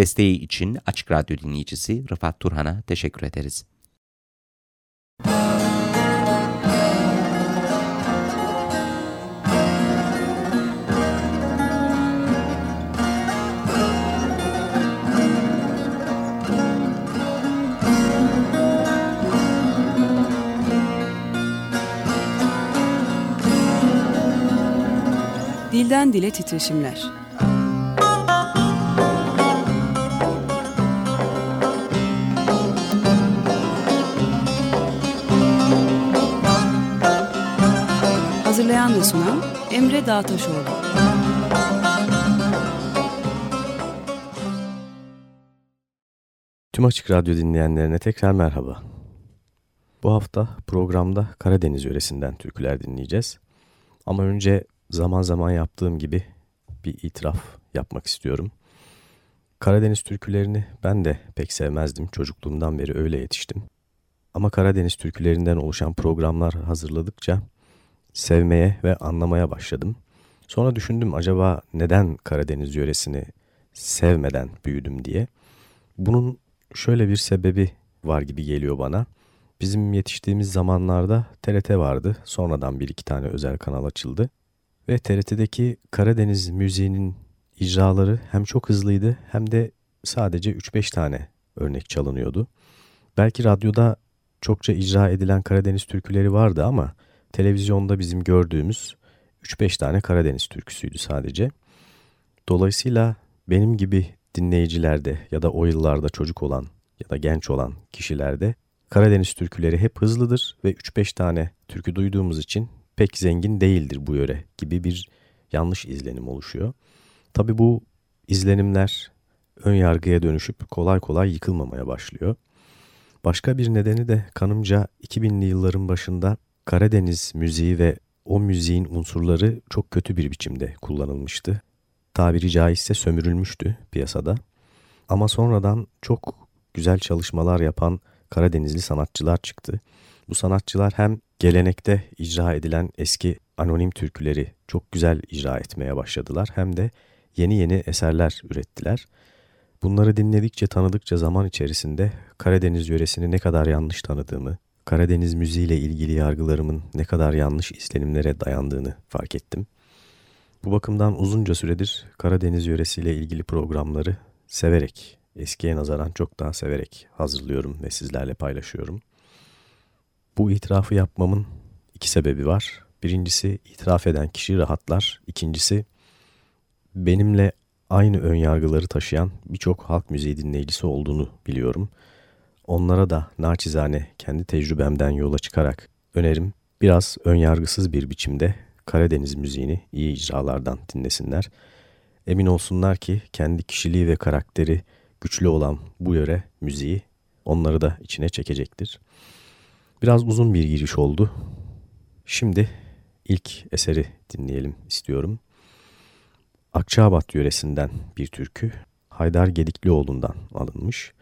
Desteği için Açık Radyo dinleyicisi Rıfat Turhan'a teşekkür ederiz. Dilden Dile Titreşimler Hazırlayan ve sunan Emre Dağtaşoğlu. Tüm Açık Radyo dinleyenlerine tekrar merhaba. Bu hafta programda Karadeniz yöresinden türküler dinleyeceğiz. Ama önce zaman zaman yaptığım gibi bir itiraf yapmak istiyorum. Karadeniz türkülerini ben de pek sevmezdim. Çocukluğumdan beri öyle yetiştim. Ama Karadeniz türkülerinden oluşan programlar hazırladıkça sevmeye ve anlamaya başladım. Sonra düşündüm acaba neden Karadeniz yöresini sevmeden büyüdüm diye. Bunun şöyle bir sebebi var gibi geliyor bana. Bizim yetiştiğimiz zamanlarda TRT vardı. Sonradan bir iki tane özel kanal açıldı. Ve TRT'deki Karadeniz müziğinin icraları hem çok hızlıydı hem de sadece 3-5 tane örnek çalınıyordu. Belki radyoda çokça icra edilen Karadeniz türküleri vardı ama televizyonda bizim gördüğümüz 3-5 tane Karadeniz türküsüydü sadece. Dolayısıyla benim gibi dinleyicilerde ya da o yıllarda çocuk olan ya da genç olan kişilerde Karadeniz türküleri hep hızlıdır ve 3-5 tane türkü duyduğumuz için pek zengin değildir bu yöre gibi bir yanlış izlenim oluşuyor. Tabi bu izlenimler ön yargıya dönüşüp kolay kolay yıkılmamaya başlıyor. Başka bir nedeni de kanımca 2000'li yılların başında Karadeniz müziği ve o müziğin unsurları çok kötü bir biçimde kullanılmıştı. Tabiri caizse sömürülmüştü piyasada. Ama sonradan çok güzel çalışmalar yapan Karadenizli sanatçılar çıktı. Bu sanatçılar hem gelenekte icra edilen eski anonim türküleri çok güzel icra etmeye başladılar hem de yeni yeni eserler ürettiler. Bunları dinledikçe tanıdıkça zaman içerisinde Karadeniz yöresini ne kadar yanlış tanıdığımı, Karadeniz müziğiyle ilgili yargılarımın ne kadar yanlış izlenimlere dayandığını fark ettim. Bu bakımdan uzunca süredir Karadeniz yöresiyle ilgili programları severek, eskiye nazaran çok daha severek hazırlıyorum ve sizlerle paylaşıyorum. Bu itirafı yapmamın iki sebebi var. Birincisi itiraf eden kişi rahatlar. İkincisi benimle aynı ön yargıları taşıyan birçok halk müziği dinleyicisi olduğunu biliyorum. Onlara da naçizane kendi tecrübemden yola çıkarak önerim biraz ön yargısız bir biçimde Karadeniz müziğini iyi icralardan dinlesinler. Emin olsunlar ki kendi kişiliği ve karakteri güçlü olan bu yöre müziği onları da içine çekecektir. Biraz uzun bir giriş oldu. Şimdi ilk eseri dinleyelim istiyorum. Akçaabat yöresinden bir türkü Haydar Gediklioğlu'ndan alınmış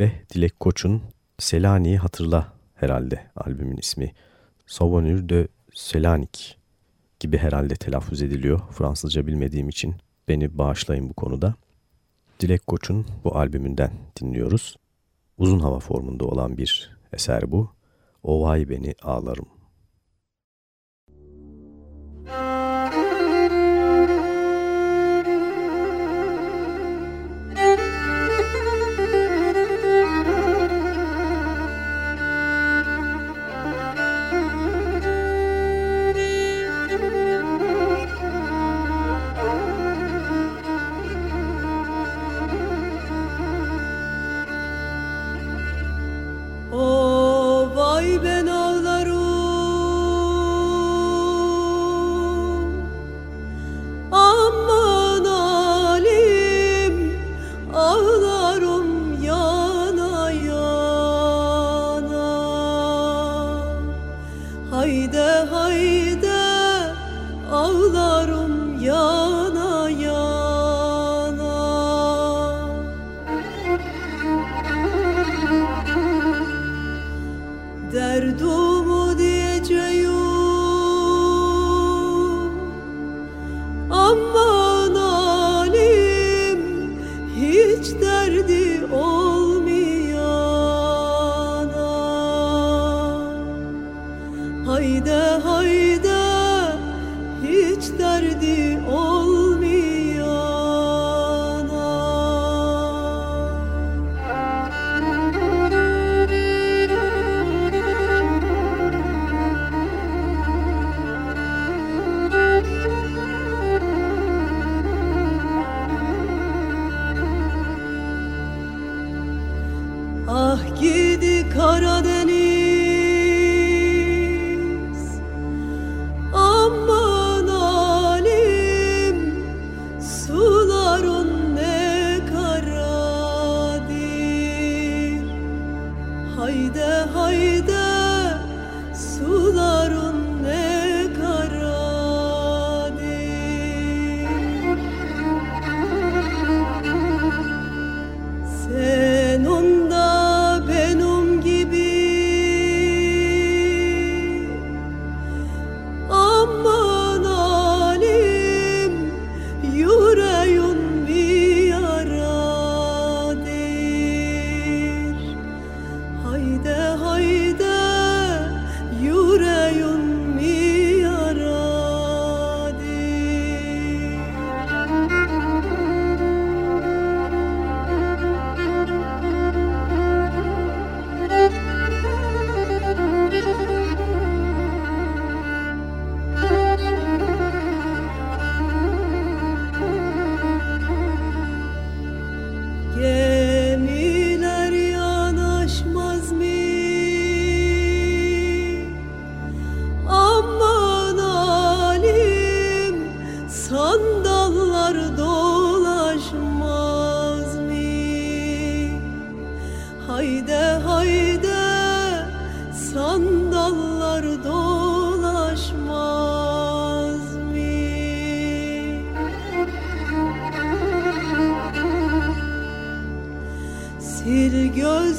ve Dilek Koç'un Selanik'i Hatırla herhalde albümün ismi. Souvenir de Selanik gibi herhalde telaffuz ediliyor. Fransızca bilmediğim için beni bağışlayın bu konuda. Dilek Koç'un bu albümünden dinliyoruz. Uzun hava formunda olan bir eser bu. O vay beni ağlarım.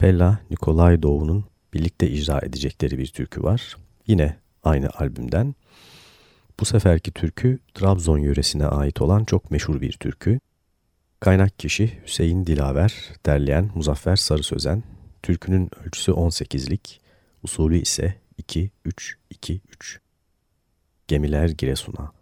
Pella Nikolay Doğu'nun birlikte icra edecekleri bir türkü var. Yine aynı albümden. Bu seferki türkü Trabzon yöresine ait olan çok meşhur bir türkü. Kaynak kişi Hüseyin Dilaver, derleyen Muzaffer Sarı Sözen. Türkünün ölçüsü 18'lik, usulü ise 2-3-2-3. Gemiler Giresun'a.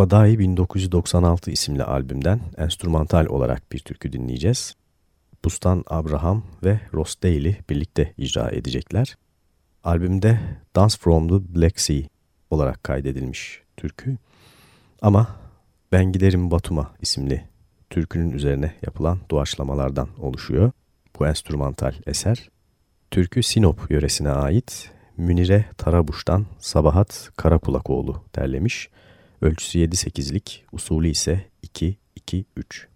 Abadai 1996 isimli albümden enstrümantal olarak bir türkü dinleyeceğiz. Bustan Abraham ve Ross Daly birlikte icra edecekler. Albümde Dance from the Black Sea olarak kaydedilmiş türkü. Ama Ben Giderim Batum'a isimli türkünün üzerine yapılan doğaçlamalardan oluşuyor. Bu enstrümantal eser. Türkü Sinop yöresine ait Münire Tarabuş'tan Sabahat Karapulakoğlu derlemiş. Ölçüsü 7-8'lik, usulü ise 2-2-3.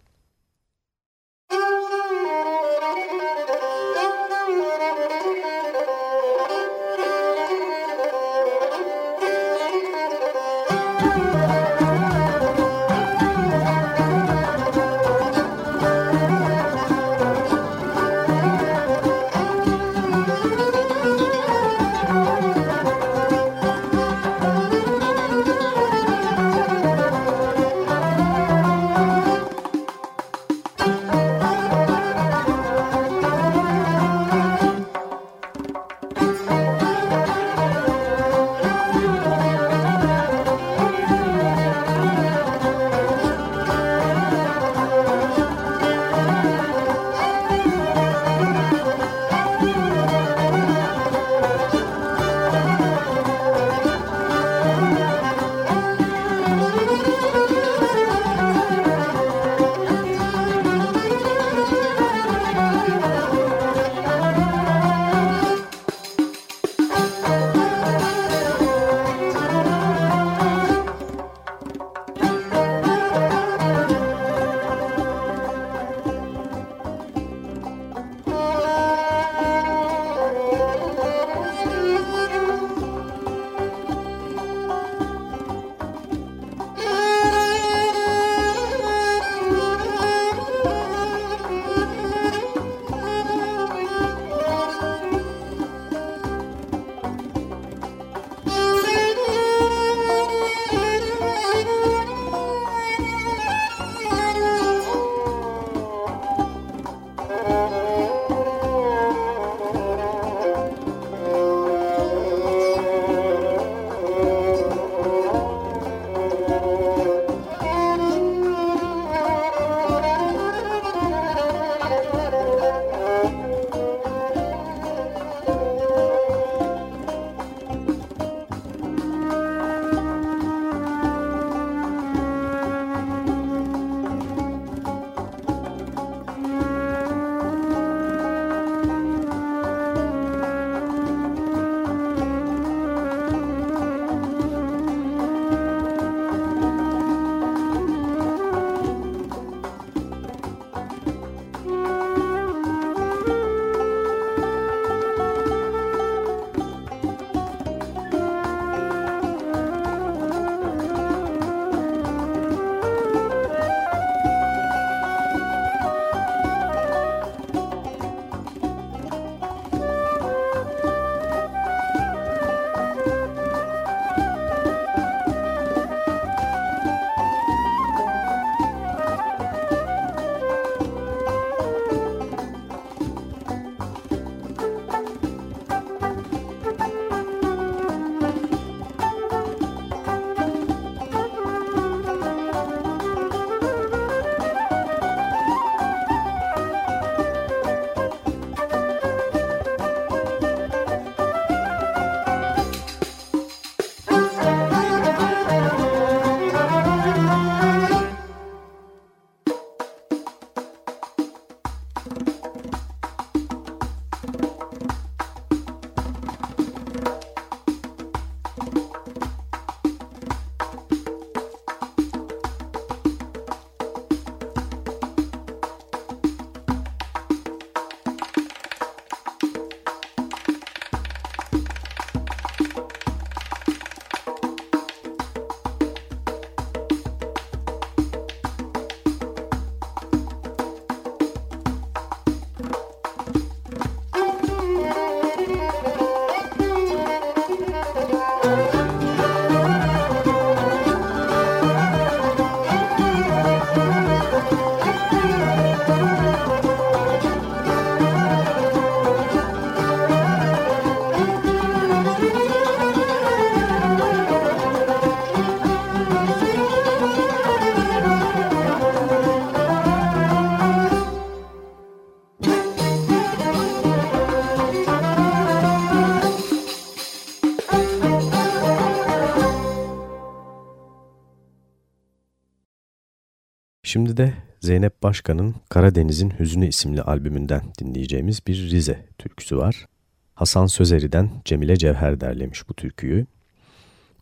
Şimdi de Zeynep Başkan'ın Karadeniz'in Hüznü isimli albümünden dinleyeceğimiz bir Rize türküsü var. Hasan Sözeri'den Cemile Cevher derlemiş bu türküyü.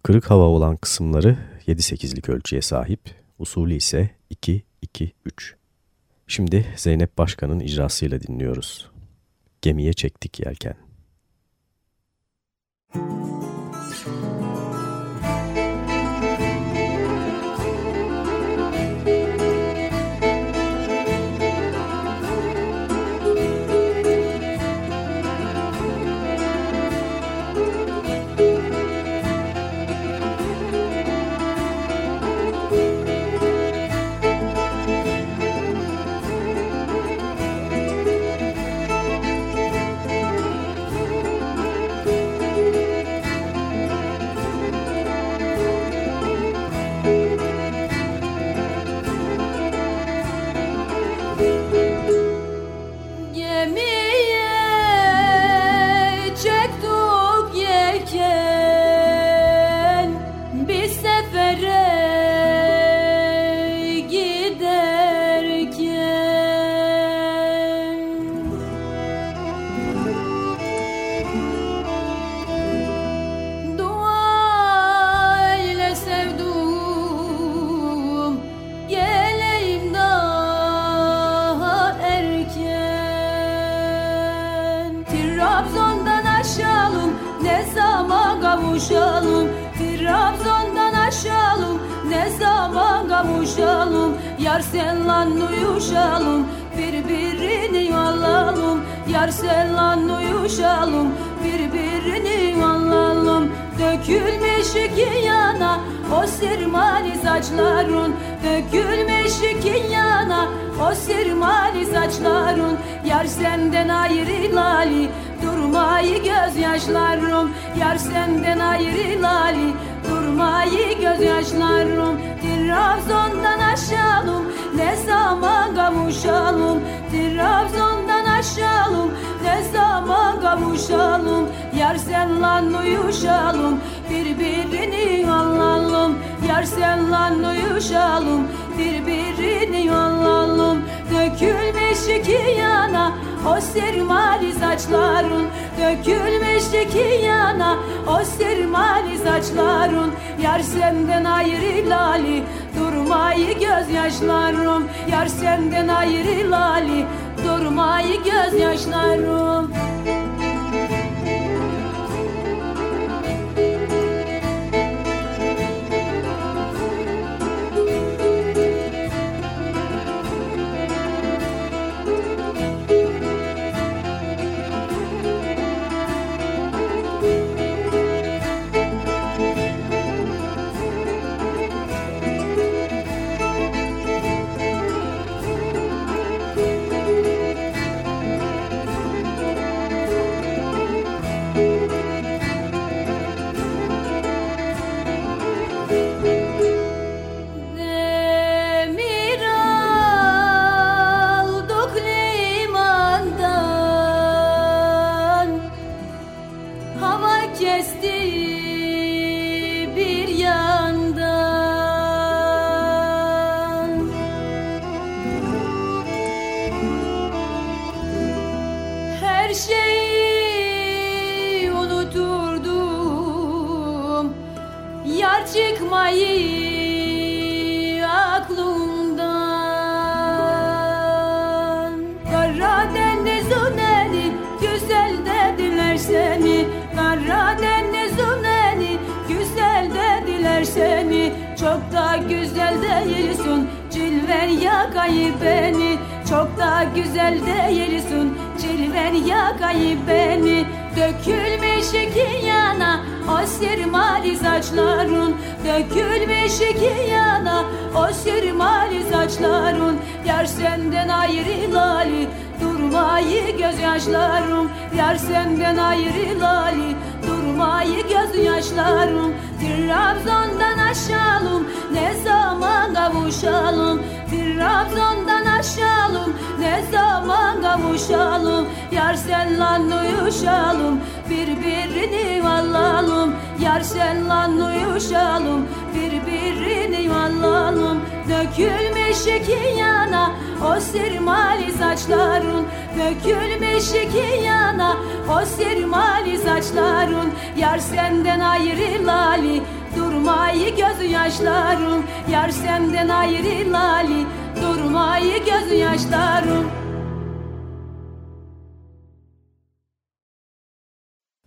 Kırık hava olan kısımları 7-8'lik ölçüye sahip, usulü ise 2-2-3. Şimdi Zeynep Başkan'ın icrasıyla dinliyoruz. Gemiye çektik yelken. Trabzon'dan aşalım ne zaman kavuşalım? Yar senle uyuşalım birbirini anlalım Yar senle uyuşalım birbirini anlalım Dökülmüş iki yana o sermali saçların Dökülmüş iki yana o sermali saçların Yar senden ayrı lali durmayı gözyaşlarım Yar senden ayrı lali durmayı gözyaşlarım yakayı beni Çok da güzel değilsin. Cilver yakayı beni Dökülmüş iki yana O sirmali saçların Dökülmüş iki yana O sirmali saçların Yar senden ayrılali Durmayı gözyaşlarım Yar senden ayrılali Durmayı gözyaşlarım Trabzon'dan aşalım Ne zaman kavuşalım? Trabzon'dan aşalım Ne zaman kavuşalım? Yar senle uyuşalım Birbirini vallalım. Yar senle uyuşalım Birbirini vallalım saçmalım Dökülmüş iki yana o sirmali saçların Dökülmüş iki yana o sirmali saçların Yar senden ayrılali durmayı göz yaşlarım Yar senden ayrılali durmayı göz yaşlarım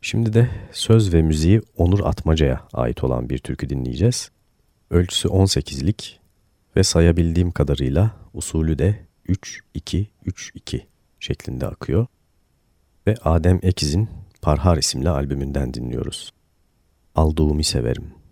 Şimdi de söz ve müziği Onur Atmaca'ya ait olan bir türkü dinleyeceğiz. Ölçüsü 18'lik ve sayabildiğim kadarıyla usulü de 3-2-3-2 şeklinde akıyor. Ve Adem Ekiz'in Parhar isimli albümünden dinliyoruz. Aldığımı severim.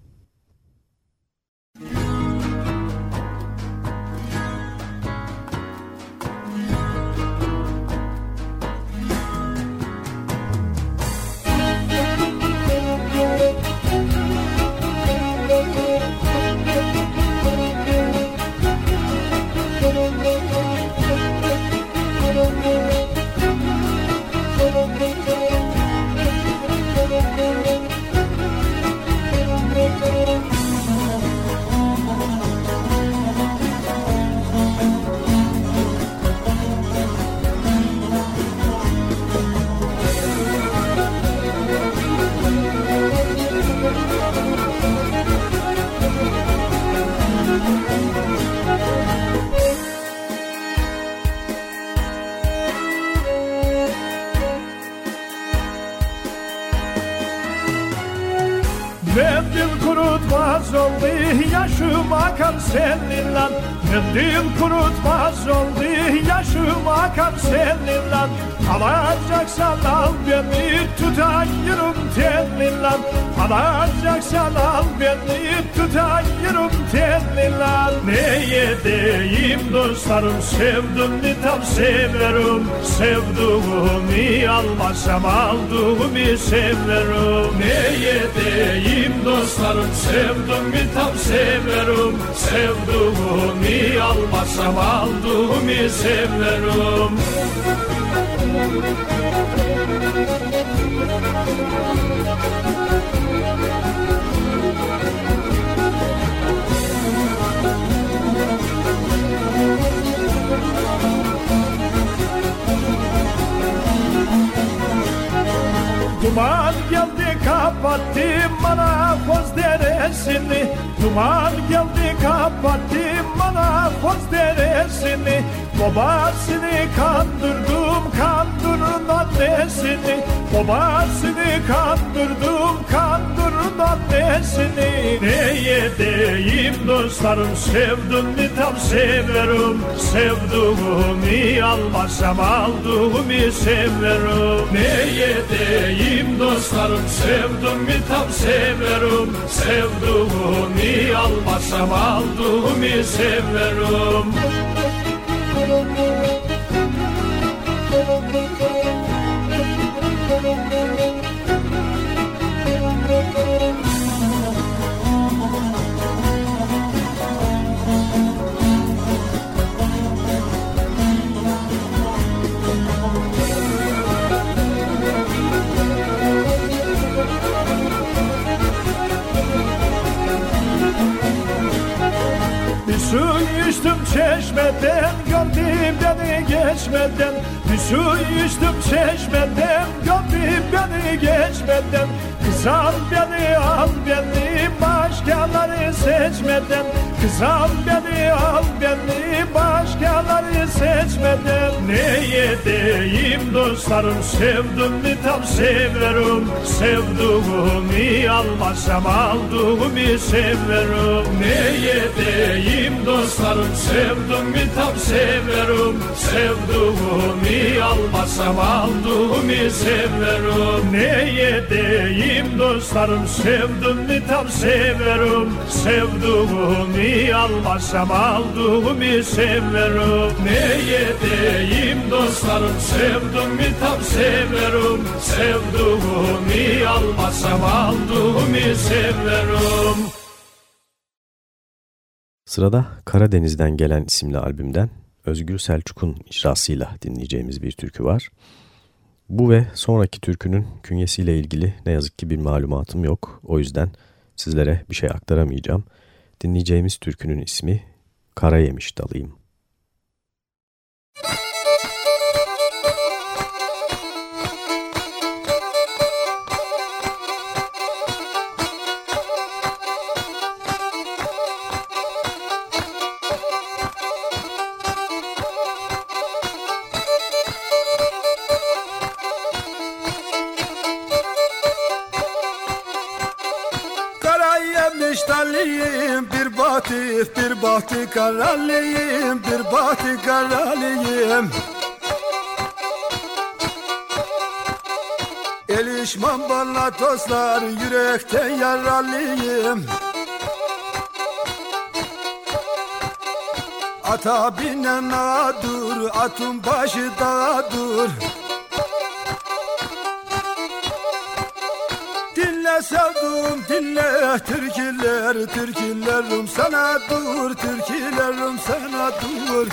Al beni tutayırım teninle Ne yedeyim dostlarım sevdim tam severim. Sevduğumu almasam aldığımı severim. Ne yedeyim dostlarım sevdim tam severim. Sevduğumu almasam aldığımı severim. Duman geldi kapattı bana koz deresini. Duman geldi kapattı bana koz deresini. Babasını kandırdım kandırın annesini Babasını kandırdım kandırın annesini. Neye deyim dostlarım sevdim mi tam severim. Sevduğumu almasam aldığımı severim. Neye deyim dostlarım sevdim mi tam severim. Sevduğumu almasam aldığımı severim. Bir su içtim çeşmeden gördüm beni geçmeden. Bir su içtim çeşmeden gördüm beni geçmeden. Kız al beni al beni başkaları seçmeden Kız al beni al beni. Başkaları seçmeden Neye deyim dostlarım? Sevdim mi tam severim. Sevduğumu almasam aldığımı severim. Neye deyim dostlarım? Sevdim mi tam severim. Sevduğumu almasam aldığımı severim. Neye deyim dostlarım? Sevdim mi tam severim Sevduğumu almasam aldığımı severim Neye deyim dostlarım sevdim mi tam severim Sevduğumu almasam aldığımı severim Sırada Karadeniz'den gelen isimli albümden Özgür Selçuk'un icrasıyla dinleyeceğimiz bir türkü var. Bu ve sonraki türkünün künyesiyle ilgili ne yazık ki bir malumatım yok. O yüzden sizlere bir şey aktaramayacağım. Dinleyeceğimiz türkünün ismi Kara Yemiş Dalıyım. karalıyım bahtı karalıyım bir bahtı karalıyım. Elişman bana tozlar yürekten yaralıyım. Ata binen dur atın başı da dur Dinle sevdum dinle türküler türkülerim sana dur türkülerim sana dur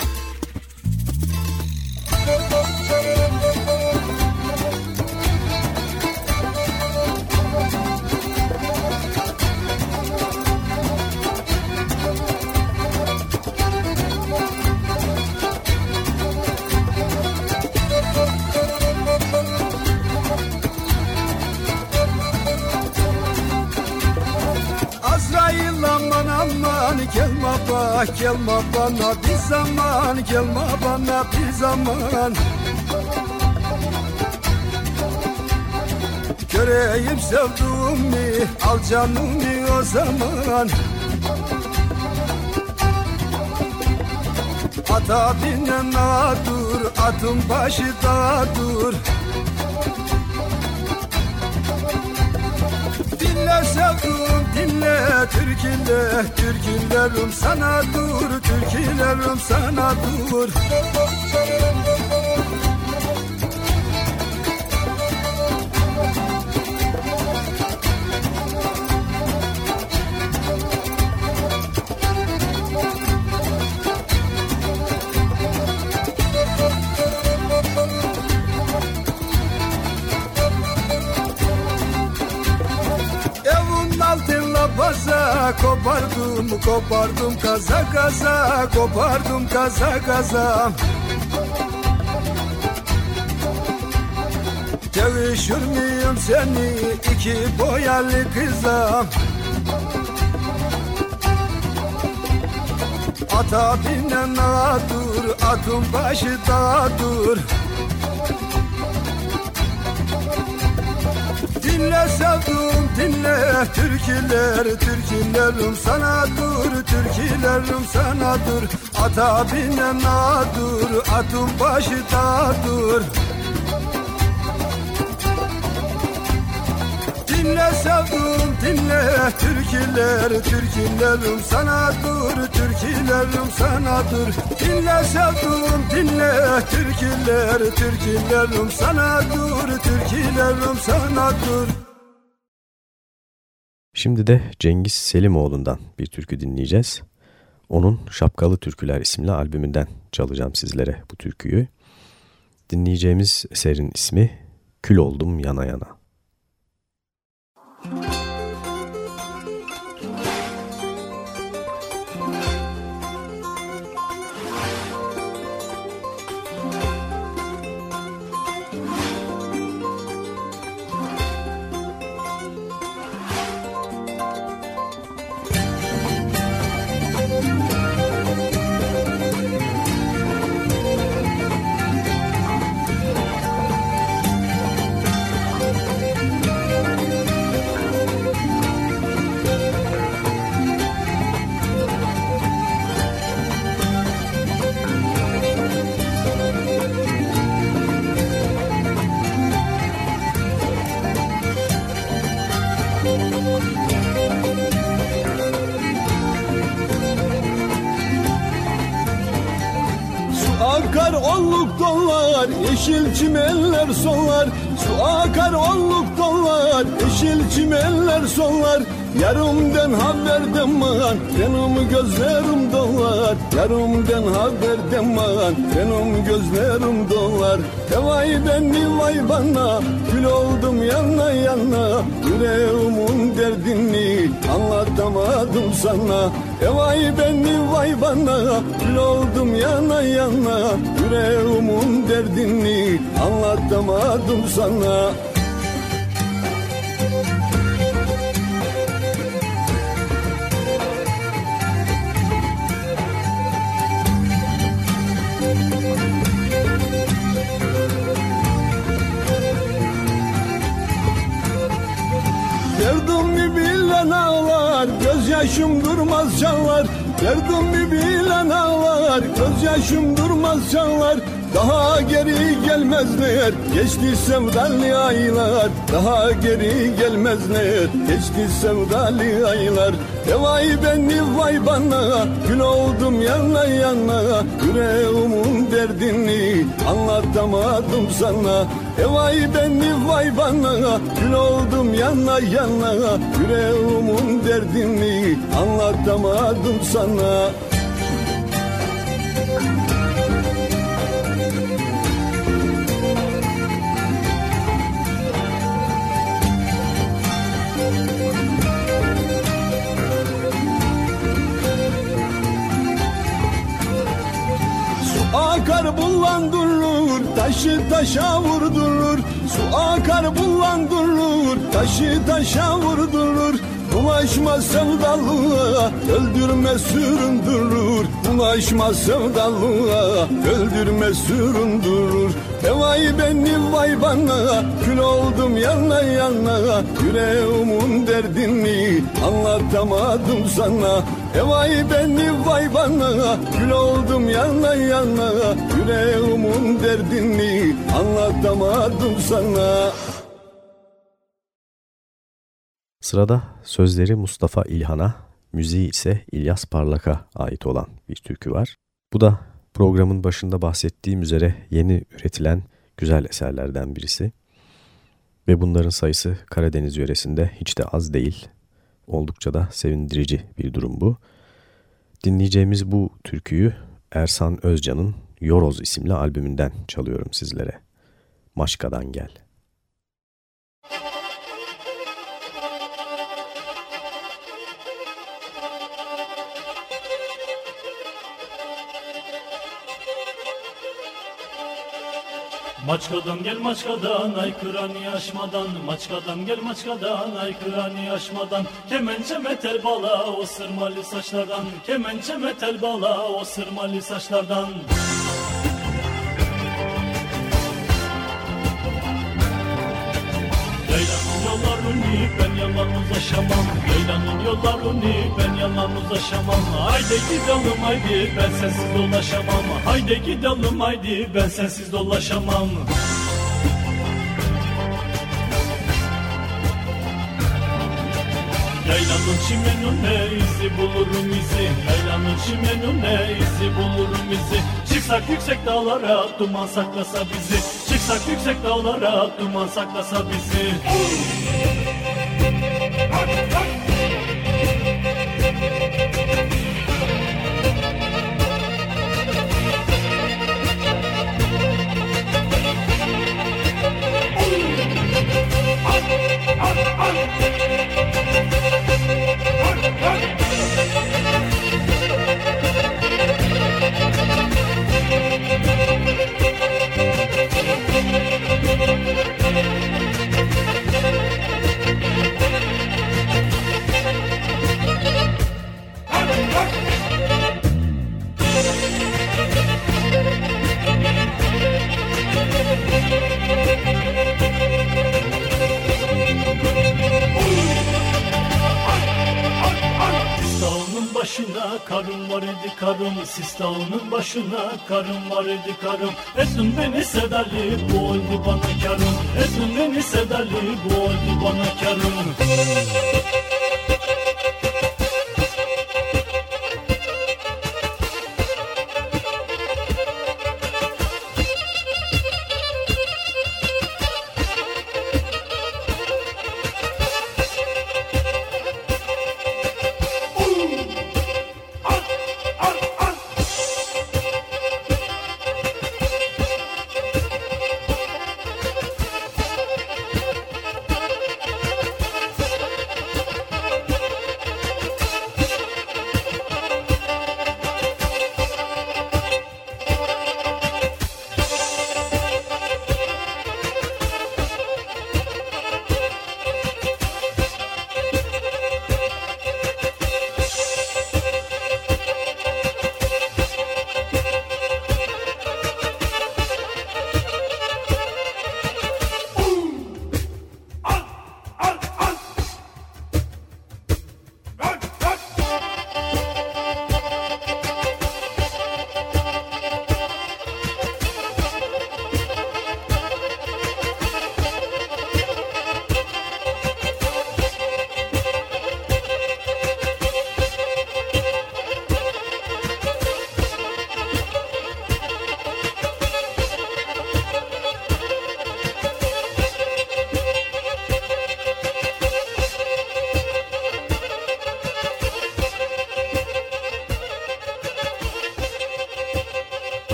bak gelme bana bir zaman gelme bana bir zaman. Göreyim sevduğumu al canımı o zaman. Ata binen dur atın başı da dur Dinle dinle türküler Türkülerim sana dur Türkülerim sana dur kopardım kopardım kaza kaza kopardım kaza kaza. Sevişir miyim seni iki boyalı kıza? Ata binen dur atın başı da Dinle sevdum dinle türküler Türkülerim sana dur Türkülerim sana dur. Ata binen dur Atın başı da dur Dinle sevdum dinle türküler Türkülerim sana dur Türkülerim sana dur Dinle sevdum dinle türküler Türkülerim sana dur Türkülerim sana dur Şimdi de Cengiz Selimoğlu'ndan bir türkü dinleyeceğiz. Onun Şapkalı Türküler isimli albümünden çalacağım sizlere bu türküyü. Dinleyeceğimiz eserin ismi Kül Oldum Yana Yana. Su solar. Su akar olluk dollar, yeşil çimenler solar. Yarımden haberden man, benim gözlerim dolar. Yarımden haberden man, benim gözlerim dolar. Vay beni vay bana, kül oldum yana yana. Yüreğimin derdini anlatamadım sana. E vay beni vay bana Gül oldum yana yana. Yüreğimin derdini Anlatamadım sana Gözyaşım durmaz çalar Derdimi bilen ağlar? Gözyaşım durmaz çalar daha geri gelmezler. Geçti sevdalı aylar Daha geri gelmezler. Geçti sevdalı aylar vay beni vay bana. Gül oldum yana yana Yüreğimin derdini Anlatamadım sana E vay beni vay bana. Gül oldum yana yana. Yüreğimin derdini Anlatamadım sana. Akar bullandırır Taşı taşa vurdurur Su akar bullandırır Taşı taşa vurdurur Ulaşma sevdalığa Öldürme süründürür Ulaşma sevdalığa Öldürme süründürür E vay beni vay bana Kül oldum yana yana Yüreğimin derdini Anlatamadım sana. E vay beni vay bana Kül oldum yana yana Yüreğimin derdini Anlatamadım sana. Sırada sözleri Mustafa İlhan'a, müziği ise İlyas Parlak'a ait olan bir türkü var. Bu da programın başında bahsettiğim üzere yeni üretilen güzel eserlerden birisi. Ve bunların sayısı Karadeniz yöresinde hiç de az değil. Oldukça da sevindirici bir durum bu. Dinleyeceğimiz bu türküyü Ersan Özcan'ın Yoroz isimli albümünden çalıyorum sizlere. Maşka'dan gel. Maçkadan gel maçkadan ay kırani aşmadan. Maçkadan gel maçkadan ay kırani aşmadan. Kemençe metel bala o sırmalı saçlardan. Kemençe metel bala o sırmalı saçlardan. Leylanın ben yalnız aşamam Leylanın yollarını ben yalnız aşamam Haydi gidelim haydi ben sensiz dolaşamam. Haydi gidelim haydi ben sensiz dolaşamam. Yaylanın çimenine izi bulurum izi. Yaylanın çimenine izi bulurum izi. Çıksak yüksek dağlara duman saklasa bizi. Çıksak yüksek dağlara duman saklasa bizi Hunt, hunt. Karım var idi karım. Ettin beni sedali bu oldu bana karım. Ettin beni sedali bu oldu bana karım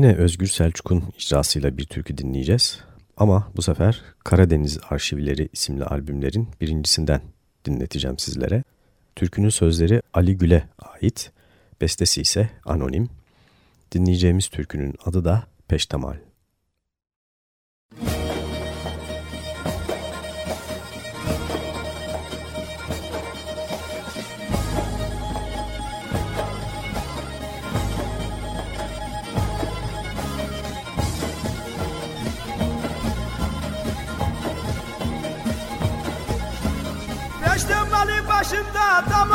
Yine Özgür Selçuk'un icrasıyla bir türkü dinleyeceğiz. Ama bu sefer Karadeniz Arşivleri isimli albümlerin birincisinden dinleteceğim sizlere. Türkünün sözleri Ali Gül'e ait, bestesi ise anonim. Dinleyeceğimiz türkünün adı da Peştemal.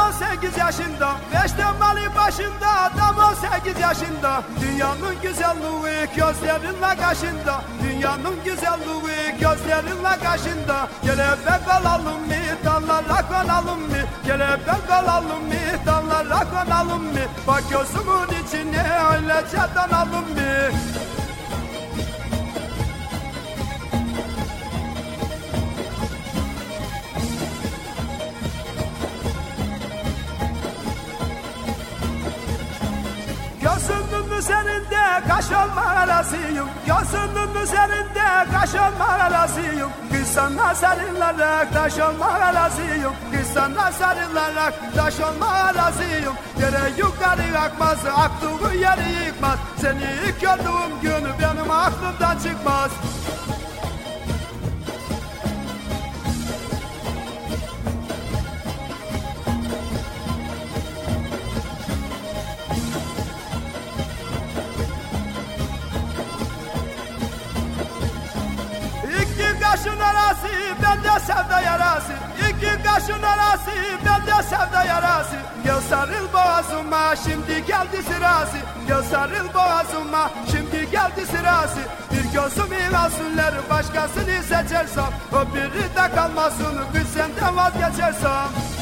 Tam 18 yaşında Beştemali başında tam 18 yaşında. Dünyanın güzelliği gözlerinle kaşında. Dünyanın güzelliği gözlerinle kaşında. Gel hep kalalım mı dallara konalım mı? Gel hep kalalım mı dallara konalım mı? Bak gözümün içine öylece donalım mı üzerinde kaş olma razıyım Gözünün üzerinde kaş olma razıyım Kız sana sarılarak taş olma razıyım Kız sana sarılarak taş olma razıyım Yere yukarı akmaz aktığı yeri yıkmaz. Seni ilk gördüğüm gün benim aklımdan çıkmaz sevda yarası İki kaşın arası bende sevda yarası. Gel sarıl boğazıma şimdi geldi sırası. Gel sarıl boğazıma şimdi geldi sırası. Bir gözümün alsınlar başkasını seçersem. O biri de kalmasın kız senden vazgeçersem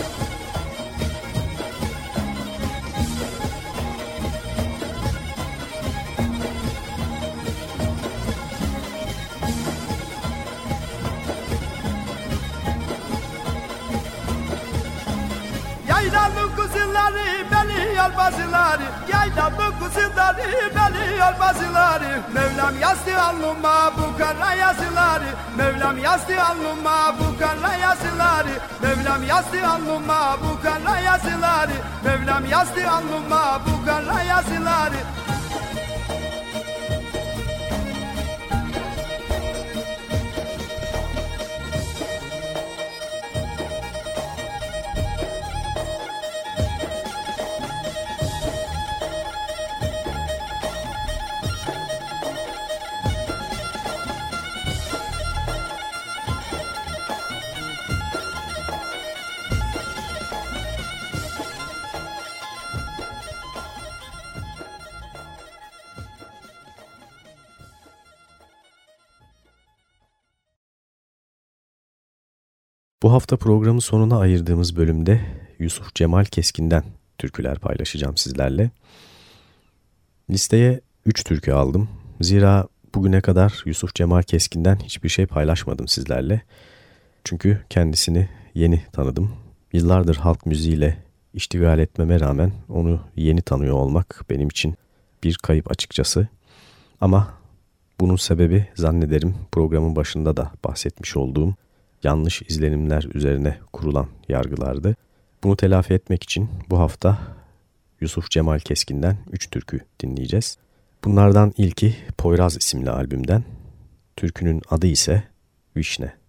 bazıları Yaylanın kuzuları beliyor bazıları Mevlam yazdı alnıma bu kara yazıları. Mevlam yazdı alnıma bu kara yazıları. Mevlam yazdı alnıma bu kara yazıları. Mevlam yazdı alnıma bu kara yazıları Bu hafta programın sonuna ayırdığımız bölümde Yusuf Cemal Keskin'den türküler paylaşacağım sizlerle. Listeye 3 türkü aldım. Zira bugüne kadar Yusuf Cemal Keskin'den hiçbir şey paylaşmadım sizlerle. Çünkü kendisini yeni tanıdım. Yıllardır halk müziğiyle iştigal etmeme rağmen onu yeni tanıyor olmak benim için bir kayıp açıkçası. Ama bunun sebebi zannederim programın başında da bahsetmiş olduğum yanlış izlenimler üzerine kurulan yargılardı. Bunu telafi etmek için bu hafta Yusuf Cemal Keskin'den 3 türkü dinleyeceğiz. Bunlardan ilki Poyraz isimli albümden. Türkünün adı ise Vişne.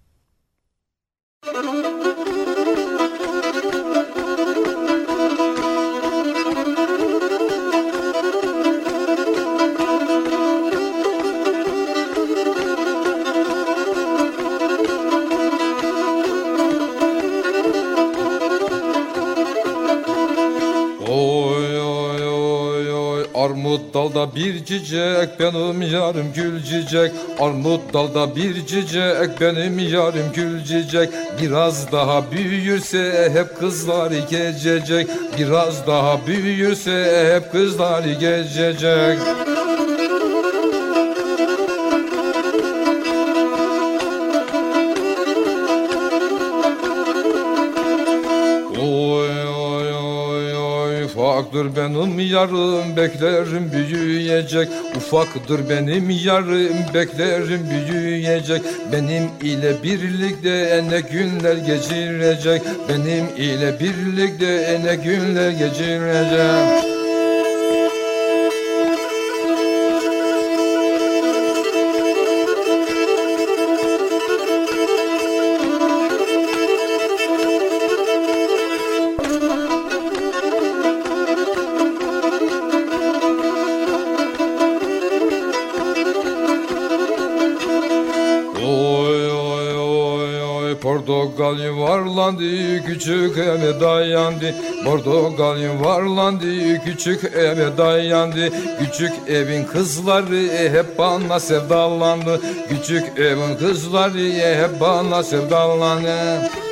Armut dalda bir cicek benim yarım gül cicek. Armut dalda bir cicek benim yarım gül cicek. Biraz daha büyürse hep kızlar gezecek. Biraz daha büyürse hep kızlar gezecek Ufaktır benim yarım beklerim büyüyecek. Ufaktır benim yarım beklerim büyüyecek. Benim ile birlikte ne günler geçirecek? Benim ile birlikte ne günler geçirecek Portakal yuvarlandı küçük eve dayandı. Portakal yuvarlandı küçük eve dayandı. Küçük evin kızları hep bana sevdalandı. Küçük evin kızları hep bana sevdalandı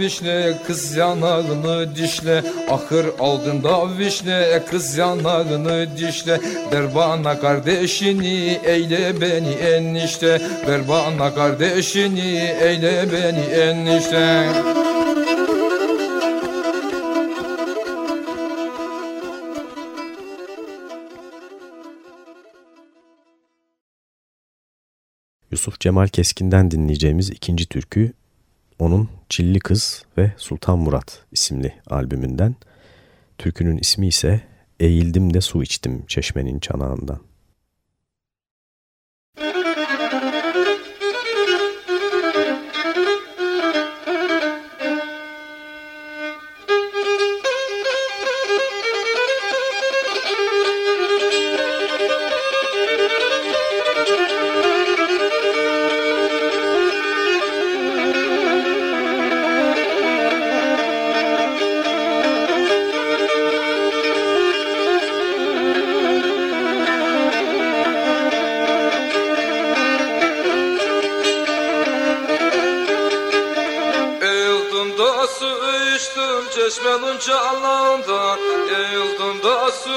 vişne kız yanağını dişle. Ahır altında vişne kız yanağını dişle. Der bana kardeşini eyle beni enişte. Ver bana kardeşini eyle beni enişte. Yusuf Cemal Keskin'den dinleyeceğimiz ikinci türkü onun Çilli Kız ve Sultan Murat isimli albümünden. Türkünün ismi ise Eğildim de su içtim çeşmenin çanağından. çeşmenunca Allah'ından Eğildim da su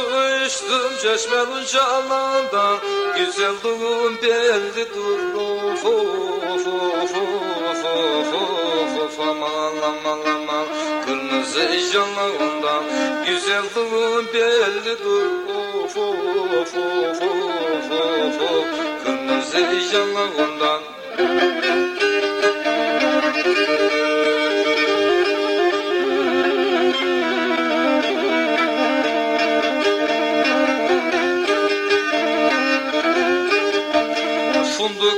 içtim. Çeşmenunca Allah'ından Güzel doğum belli dur of of of of of of of aman aman aman. Kırmızı canlarından güzel doğum belli dur of of of of of of Kırmızı canlarından Thank you.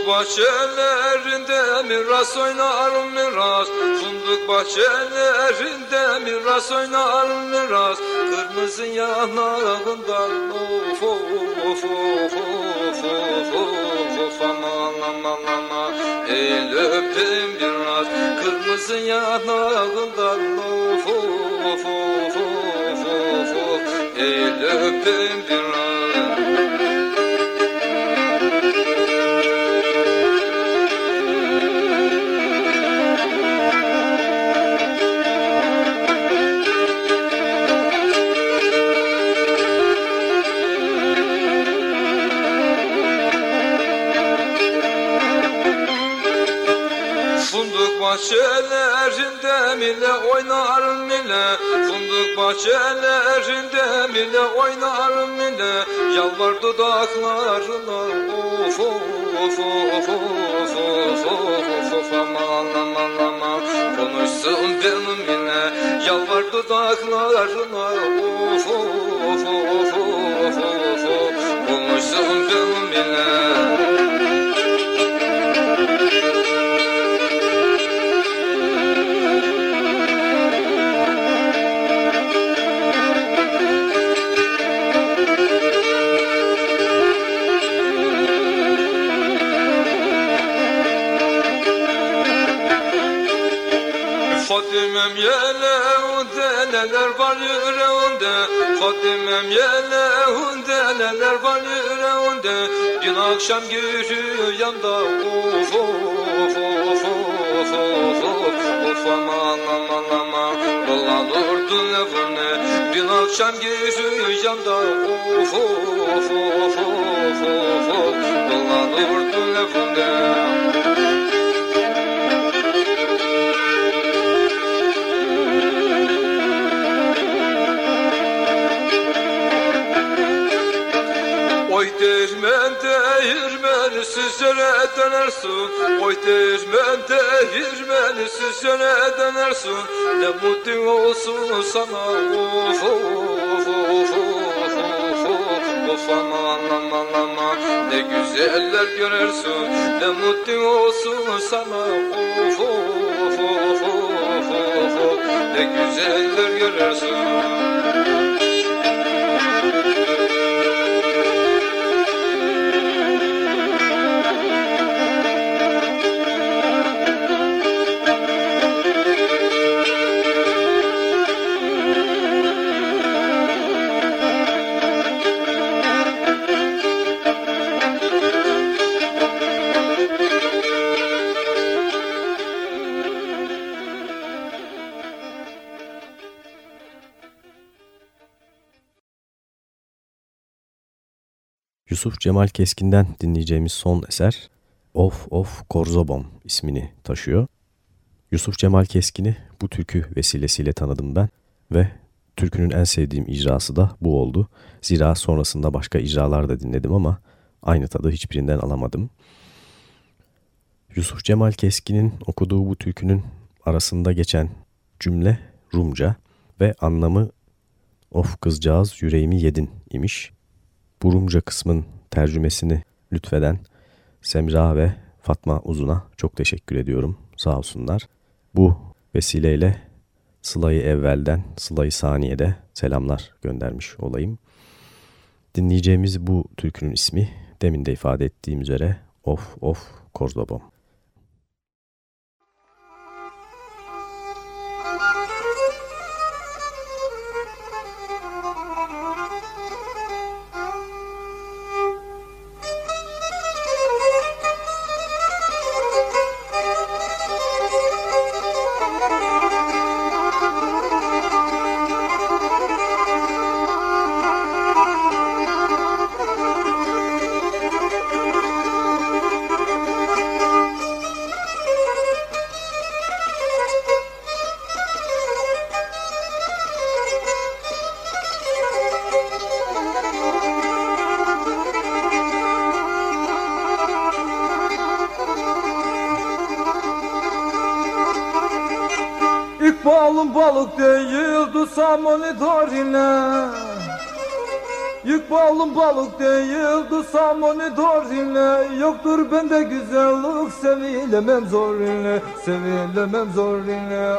Bahçelerinde miras oynar miras. Fındık bahçelerinde miras oynar miras. Kırmızı yanağından of of of of of of of. Of aman aman aman. El öpeyim biraz. Kırmızı yanağından of of of of of of. El öpeyim biraz bahçelerinde mile oynar mile Fındık bahçelerinde mile oynar mile Yalvar dudaklarına. Of of of of of of of. Of aman aman aman. Konuşsun benimle yalvar dudaklarına. Of of of of of of. Konuşsun benimle Fadimem neler var yüreğinde Fadimem yeleğinde neler var yüreğinde Dün akşam yürüyen da of of of of of of. Aman aman aman Valla durdun lafını Dün akşam gireceğim da of of of of of Valla durdun lafını değirmen süsene dönersin Oy değirmen değirmen süsene dönersin Ne mutlu olsun sana of of of of of Of aman aman aman Ne güzeller görürsün Ne mutlu olsun sana of of of of of of Ne güzeller görürsün Yusuf Cemal Keskin'den dinleyeceğimiz son eser Of Of Korzobon ismini taşıyor. Yusuf Cemal Keskin'i bu türkü vesilesiyle tanıdım ben ve türkünün en sevdiğim icrası da bu oldu. Zira sonrasında başka icralar da dinledim ama aynı tadı hiçbirinden alamadım. Yusuf Cemal Keskin'in okuduğu bu türkünün arasında geçen cümle Rumca ve anlamı Of kızcağız yüreğimi yedin imiş. Bu Rumca kısmın tercümesini lütfeden Semra ve Fatma Uzun'a çok teşekkür ediyorum. Sağ olsunlar. Bu vesileyle Sıla'yı evvelden, Sıla'yı saniyede selamlar göndermiş olayım. Dinleyeceğimiz bu türkünün ismi demin de ifade ettiğim üzere Of Of Korzobom. Tutsam onu tarihine Yoktur bende güzellik sevilemem zor ile Sevilemem zor ile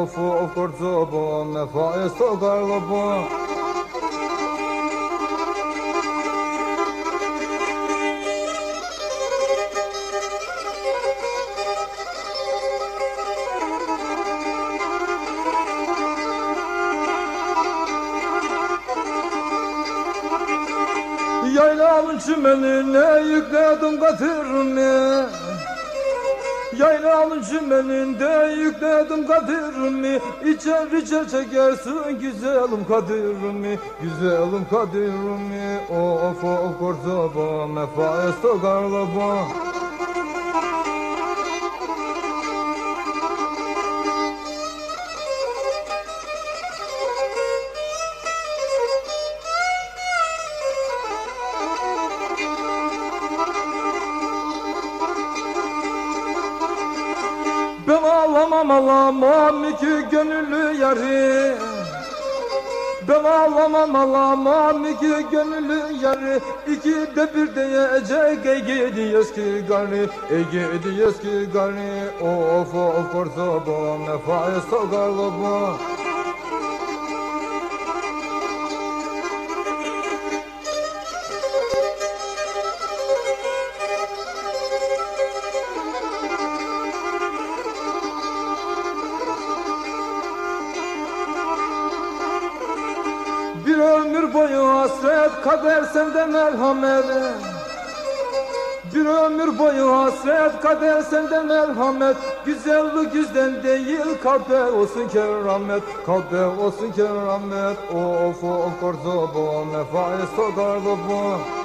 Of of korzobo nefayes tokarlobo Yaylamın çimenine yükledim katırımı Yaylamın çimeninde yükledim kadirimi? İçer içer çekersin güzelim kadirimi Güzelim kadirimi. Of of korzaba mefayes tokarlaba gönüllü yarı Ben ağlamam ağlamam iki gönüllü yarı İki de bir diyecek ey gidiyoruz ki gari Ey gidiyoruz ki gari Of of korzobo nefayes togarlobo Bir sende merhamet Bir ömür boyu hasret kader senden merhamet. Güzellik yüzden değil kalbe olsun keramet Kalbe olsun keramet Of of korzobo nefais to gardobo Gel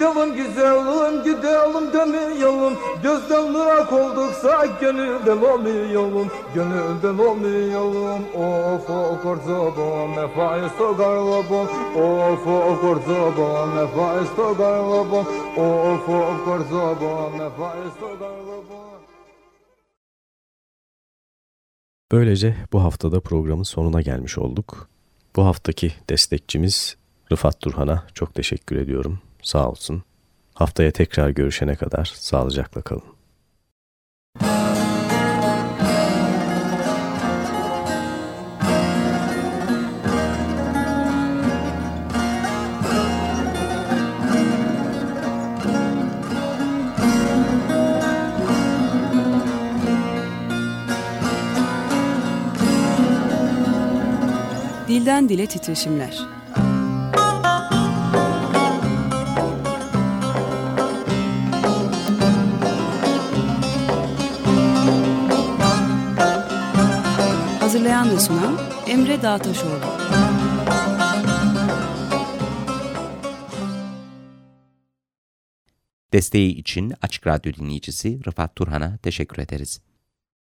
gidelim güzelim gidelim dönmeyelim Gözden ırak olduksa gönülden olmayalım Gönülden olmayalım Of of korzobon nefais to garlobon Of of korzobon nefais to garlobon Of of korzobon nefais to garlobon Böylece bu haftada programın sonuna gelmiş olduk. Bu haftaki destekçimiz Rıfat Turhan'a çok teşekkür ediyorum. Sağ olsun. Haftaya tekrar görüşene kadar sağlıcakla kalın. Dilden dile titreşimler. Hazırlayan ve sunan Emre Dağtaşoğlu. Desteği için Açık Radyo dinleyicisi Rıfat Turhan'a teşekkür ederiz.